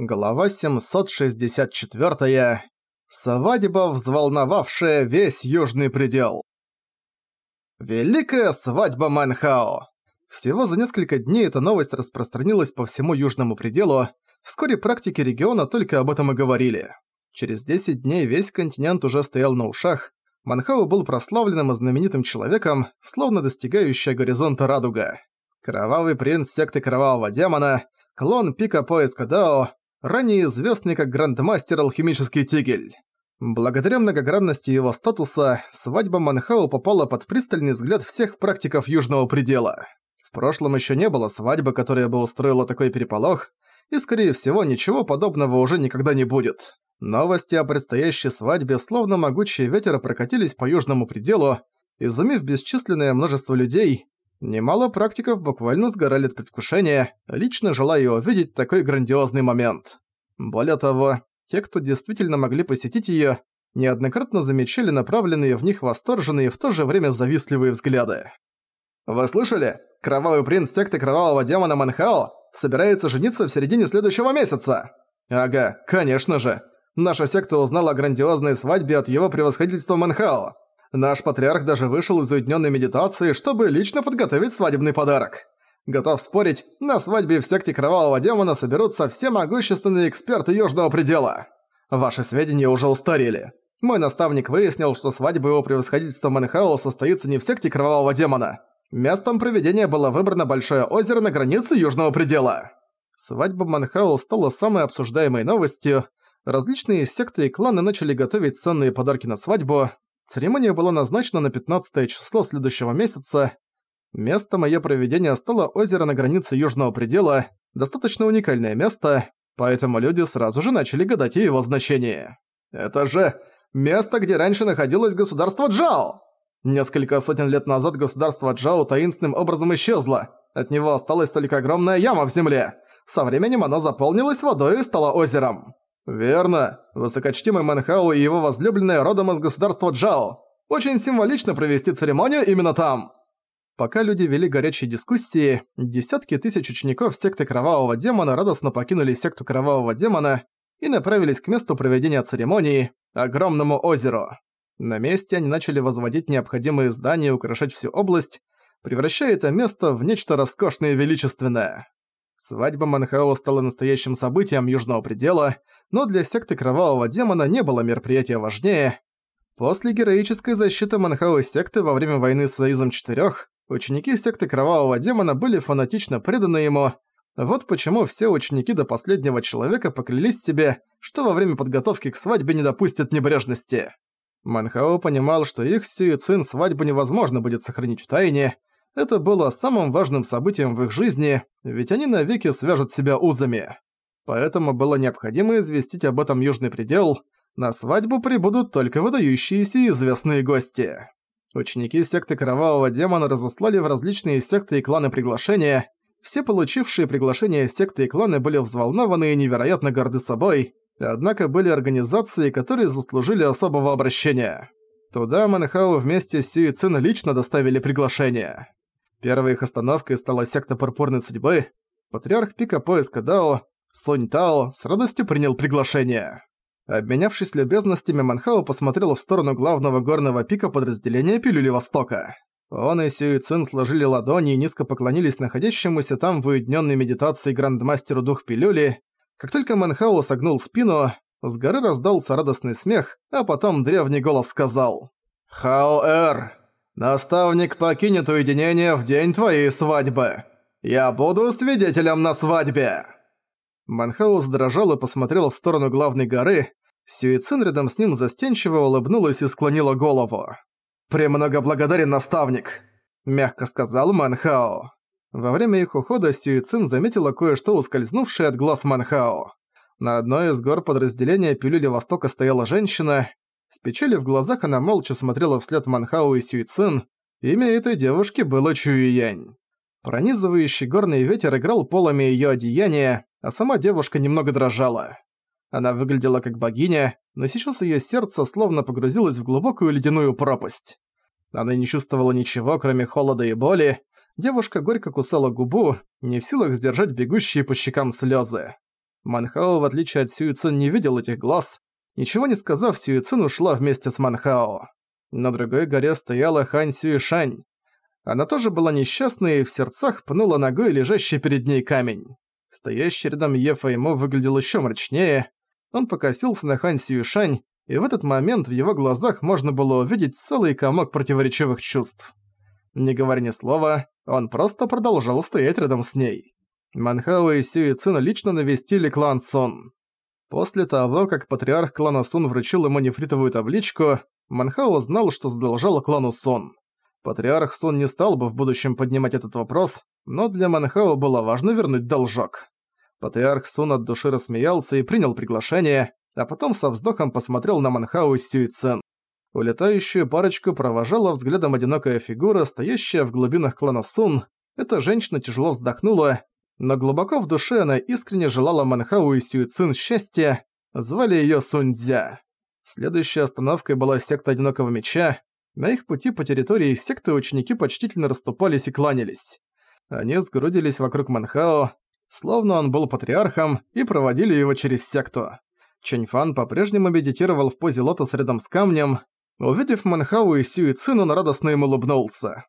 Глава 764. Свадьба, взволновавшая весь южный предел. Великая свадьба Манхао. Всего за несколько дней эта новость распространилась по всему южному пределу. Вскоре практики региона только об этом и говорили. Через 10 дней весь континент уже стоял на ушах. Манхао был прославленным и знаменитым человеком, словно достигающая горизонта радуга. Кровавый принц секты Кровавого Демона, клон пика поиска Дао, ранее известный как Грандмастер Алхимический Тигель. Благодаря многогранности его статуса, свадьба Манхау попала под пристальный взгляд всех практиков Южного Предела. В прошлом еще не было свадьбы, которая бы устроила такой переполох, и, скорее всего, ничего подобного уже никогда не будет. Новости о предстоящей свадьбе словно могучие ветер прокатились по Южному Пределу, изумив бесчисленное множество людей, Немало практиков буквально сгорали от предвкушения, лично желая увидеть такой грандиозный момент. Более того, те, кто действительно могли посетить её, неоднократно замечали направленные в них восторженные и в то же время завистливые взгляды. «Вы слышали? Кровавый принц секты Кровавого Демона Манхао собирается жениться в середине следующего месяца!» «Ага, конечно же. Наша секта узнала о грандиозной свадьбе от его превосходительства Манхао. Наш патриарх даже вышел из уединенной медитации, чтобы лично подготовить свадебный подарок. Готов спорить, на свадьбе в секте Кровавого Демона соберутся все могущественные эксперты Южного Предела. Ваши сведения уже устарели. Мой наставник выяснил, что свадьба его превосходительства Манхао состоится не в секте Кровавого Демона. Местом проведения было выбрано Большое озеро на границе Южного Предела. Свадьба Манхао стала самой обсуждаемой новостью. Различные секты и кланы начали готовить ценные подарки на свадьбу, Церемония была назначена на 15 число следующего месяца. Местом её проведения стало озеро на границе Южного предела, достаточно уникальное место, поэтому люди сразу же начали гадать о его значении. «Это же место, где раньше находилось государство Джао!» Несколько сотен лет назад государство Джао таинственным образом исчезло. От него осталась только огромная яма в земле. Со временем оно заполнилось водой и стало озером. «Верно. Высокочтимый Манхау и его возлюбленная родом из государства Джао. Очень символично провести церемонию именно там». Пока люди вели горячие дискуссии, десятки тысяч учеников секты Кровавого Демона радостно покинули секту Кровавого Демона и направились к месту проведения церемонии – огромному озеру. На месте они начали возводить необходимые здания и украшать всю область, превращая это место в нечто роскошное и величественное. Свадьба Манхао стала настоящим событием Южного Предела, но для секты Кровавого Демона не было мероприятия важнее. После героической защиты Манхао секты во время войны с Союзом Четырёх, ученики секты Кровавого Демона были фанатично преданы ему. Вот почему все ученики до последнего человека поклялись себе, что во время подготовки к свадьбе не допустят небрежности. Манхао понимал, что их Сюицин свадьбу невозможно будет сохранить в тайне, это было самым важным событием в их жизни, ведь они навеки свяжут себя узами. Поэтому было необходимо известить об этом Южный предел. На свадьбу прибудут только выдающиеся и известные гости. Ученики секты Кровавого Демона разослали в различные секты и кланы приглашения. Все получившие приглашения секты и кланы были взволнованы и невероятно горды собой, однако были организации, которые заслужили особого обращения. Туда Манхау вместе с Сюицин лично доставили приглашение. Первой их остановкой стала секта Пурпурной Судьбы. Патриарх Пика Поиска Дао, Сунь Тао, с радостью принял приглашение. Обменявшись любезностями, Манхао посмотрел в сторону главного горного пика подразделения Пилюли Востока. Он и Сюй Цин сложили ладони и низко поклонились находящемуся там в уединенной медитации грандмастеру Дух Пилюли. Как только Манхао согнул спину, с горы раздался радостный смех, а потом древний голос сказал «Хао-Эр, Наставник покинет уединение в день твоей свадьбы. Я буду свидетелем на свадьбе!» Манхаус дрожал и посмотрел в сторону главной горы. Сюицин рядом с ним застенчиво улыбнулась и склонила голову. «Премного благодарен, наставник!» – мягко сказал Манхао. Во время их ухода Сюицин заметила кое-что ускользнувшее от глаз Манхао. На одной из гор подразделения Пилюли Востока стояла женщина, с печалью в глазах она молча смотрела вслед Манхау и Сюйцин. Имя этой девушки было Чуюянь. Пронизывающий горный ветер играл полами её одеяния, а сама девушка немного дрожала. Она выглядела как богиня, но сейчас её сердце словно погрузилось в глубокую ледяную пропасть. Она не чувствовала ничего, кроме холода и боли. Девушка горько кусала губу, не в силах сдержать бегущие по щекам слёзы. Манхао, в отличие от Сюицин, не видел этих глаз. Ничего не сказав, Сюицин ушла вместе с Манхао. На другой горе стояла Хань Сюишань. Она тоже была несчастной и в сердцах пнула ногой лежащий перед ней камень. Стоящий рядом Ефа ему выглядел еще мрачнее. Он покосился на Хань Сюишань, и в этот момент в его глазах можно было увидеть целый комок противоречивых чувств. Не говоря ни слова, он просто продолжал стоять рядом с ней. Манхао и Сюи Цин лично навестили клан Сон. После того, как патриарх клана Сун вручил ему нефритовую табличку, Манхао знал, что задолжал клану Сон. Патриарх Сун не стал бы в будущем поднимать этот вопрос, но для Манхао было важно вернуть должок. Патриарх Сун от души рассмеялся и принял приглашение, а потом со вздохом посмотрел на Манхау и Сюицен. Улетающую парочку провожала взглядом одинокая фигура, стоящая в глубинах клана Сун. Эта женщина тяжело вздохнула, но глубоко в душе она искренне желала Манхау и Сюицин счастья, звали её Суньцзя. Следующей остановкой была секта Одинокого Меча. На их пути по территории секты ученики почтительно расступались и кланялись. Они сгрудились вокруг Манхао, словно он был патриархом, и проводили его через секту. Чэньфан по-прежнему медитировал в позе лотос рядом с камнем. Увидев Манхау и Сюи Цин, он радостно им улыбнулся.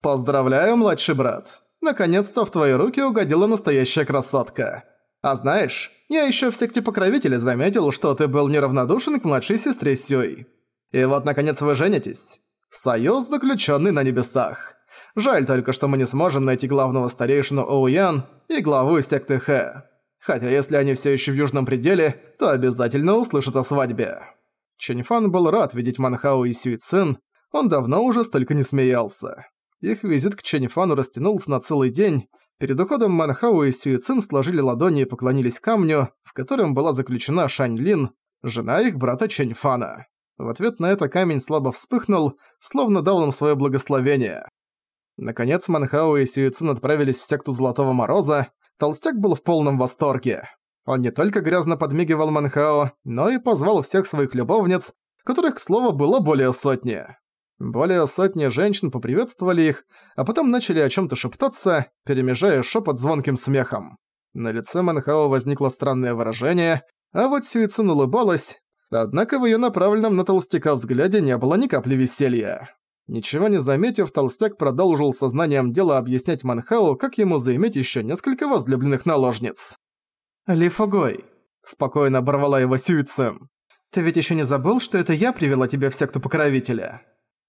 «Поздравляю, младший брат. Наконец-то в твои руки угодила настоящая красотка. А знаешь, я ещё в секте покровителя заметил, что ты был неравнодушен к младшей сестре Сюй. И вот, наконец, вы женитесь. Союз, заключённый на небесах. Жаль только, что мы не сможем найти главного старейшину Оуян и главу секты Хэ. Хотя если они все еще в Южном пределе, то обязательно услышат о свадьбе. Чэньфан был рад видеть Манхао и Сюйцин, он давно уже столько не смеялся. Их визит к Чэньфану растянулся на целый день. Перед уходом Манхао и Сюйцин сложили ладони и поклонились камню, в котором была заключена Шань Лин, жена их брата Чэньфана. В ответ на это камень слабо вспыхнул, словно дал им свое благословение. Наконец Манхао и Сюицин отправились в секту Золотого Мороза, Толстяк был в полном восторге. Он не только грязно подмигивал Манхао, но и позвал всех своих любовниц, которых, к слову, было более сотни. Более сотни женщин поприветствовали их, а потом начали о чем то шептаться, перемежая шепот звонким смехом. На лице Манхао возникло странное выражение, а вот Сюицин улыбалась, однако в ее направленном на толстяка взгляде не было ни капли веселья. Ничего не заметив, толстяк продолжил сознанием дела объяснять Манхау, как ему заиметь еще несколько возлюбленных наложниц. «Ли Фогой», — спокойно оборвала его Сюицем, — «ты ведь еще не забыл, что это я привела тебя в секту покровителя?»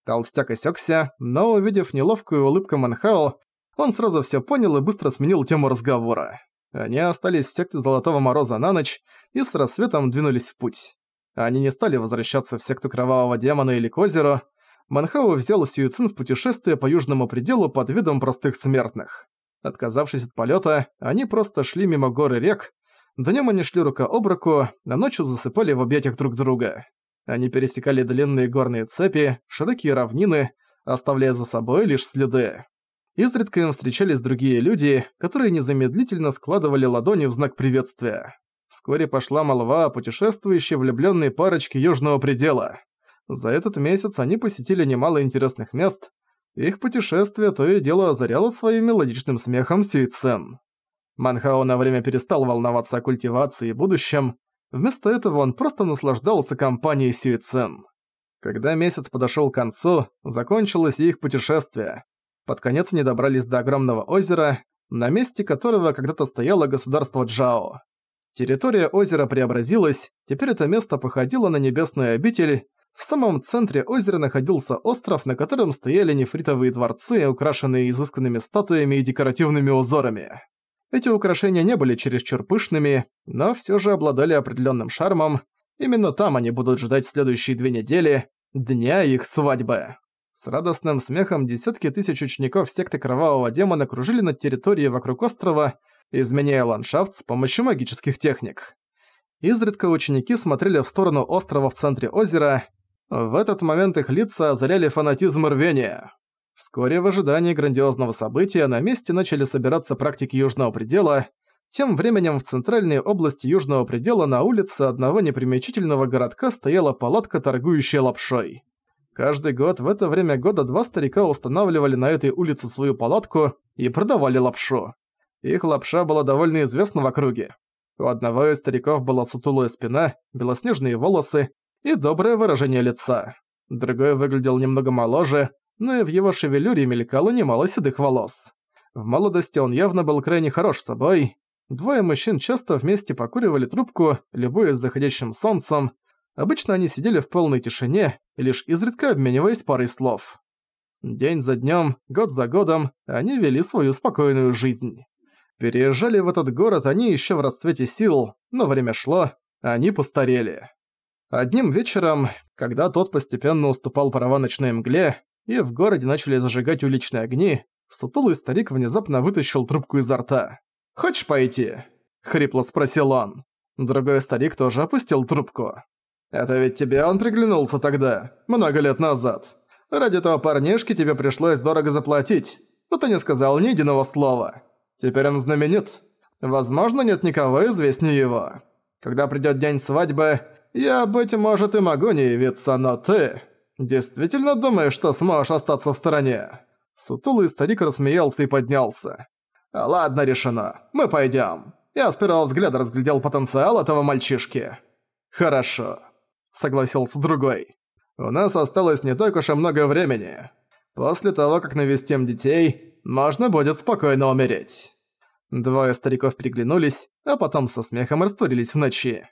Толстяк осекся, но, увидев неловкую улыбку Манхао, он сразу все понял и быстро сменил тему разговора. Они остались в секте Золотого Мороза на ночь и с рассветом двинулись в путь. Они не стали возвращаться в секту Кровавого Демона или к озеру, Манхао взял Сюицин в путешествие по южному пределу под видом простых смертных. Отказавшись от полета, они просто шли мимо гор и рек. Днем они шли рука об руку, а ночью засыпали в объятиях друг друга. Они пересекали длинные горные цепи, широкие равнины, оставляя за собой лишь следы. Изредка им встречались другие люди, которые незамедлительно складывали ладони в знак приветствия. Вскоре пошла молва о путешествующей влюбленной парочке Южного предела. За этот месяц они посетили немало интересных мест. Их путешествие то и дело озаряло своим мелодичным смехом Сюицен. Манхао на время перестал волноваться о культивации и будущем. Вместо этого он просто наслаждался компанией Сюицен. Когда месяц подошёл к концу, закончилось их путешествие. Под конец они добрались до огромного озера, на месте которого когда-то стояло государство Джао. Территория озера преобразилась, теперь это место походило на небесную обитель, в самом центре озера находился остров, на котором стояли нефритовые дворцы, украшенные изысканными статуями и декоративными узорами. Эти украшения не были чересчур пышными, но всё же обладали определённым шармом. Именно там они будут ждать следующие две недели, дня их свадьбы. С радостным смехом десятки тысяч учеников секты Кровавого Демона кружили над территорией вокруг острова, изменяя ландшафт с помощью магических техник. Изредка ученики смотрели в сторону острова в центре озера, в этот момент их лица озаряли фанатизм и рвение. Вскоре в ожидании грандиозного события на месте начали собираться практики Южного Предела. Тем временем в центральной области Южного Предела на улице одного непримечательного городка стояла палатка, торгующая лапшой. Каждый год в это время года два старика устанавливали на этой улице свою палатку и продавали лапшу. Их лапша была довольно известна в округе. У одного из стариков была сутулая спина, белоснежные волосы и доброе выражение лица. Другой выглядел немного моложе, но и в его шевелюре мелькало немало седых волос. В молодости он явно был крайне хорош собой. Двое мужчин часто вместе покуривали трубку, любуясь заходящим солнцем. Обычно они сидели в полной тишине, лишь изредка обмениваясь парой слов. День за днем, год за годом они вели свою спокойную жизнь. Переезжали в этот город они еще в расцвете сил, но время шло, они постарели. Одним вечером, когда тот постепенно уступал права ночной мгле, и в городе начали зажигать уличные огни, сутулый старик внезапно вытащил трубку изо рта. «Хочешь пойти?» — хрипло спросил он. Другой старик тоже опустил трубку. «Это ведь тебе он приглянулся тогда, много лет назад. Ради этого парнишки тебе пришлось дорого заплатить, но ты не сказал ни единого слова. Теперь он знаменит. Возможно, нет никого известнее его. Когда придёт день свадьбы, я, быть может, и могу не явиться, но ты... Действительно думаешь, что сможешь остаться в стороне?» Сутулый старик рассмеялся и поднялся. «Ладно, решено. Мы пойдём. Я с первого взгляда разглядел потенциал этого мальчишки». «Хорошо», — согласился другой. У нас осталось не так уж и много времени. После того, как навестим детей, можно будет спокойно умереть». Двое стариков переглянулись, а потом со смехом растворились в ночи.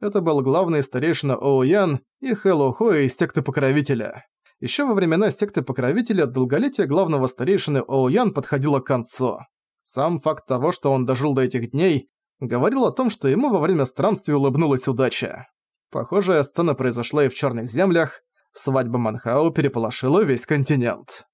Это был главный старейшина Оуян и Хэллоу Хо из секты Покровителя. Еще во времена секты Покровителя долголетие главного старейшины Оуян подходило к концу. Сам факт того, что он дожил до этих дней, говорил о том, что ему во время странствий улыбнулась удача. Похожая сцена произошла и в Черных землях, Свадьба Манхау переполошила весь континент.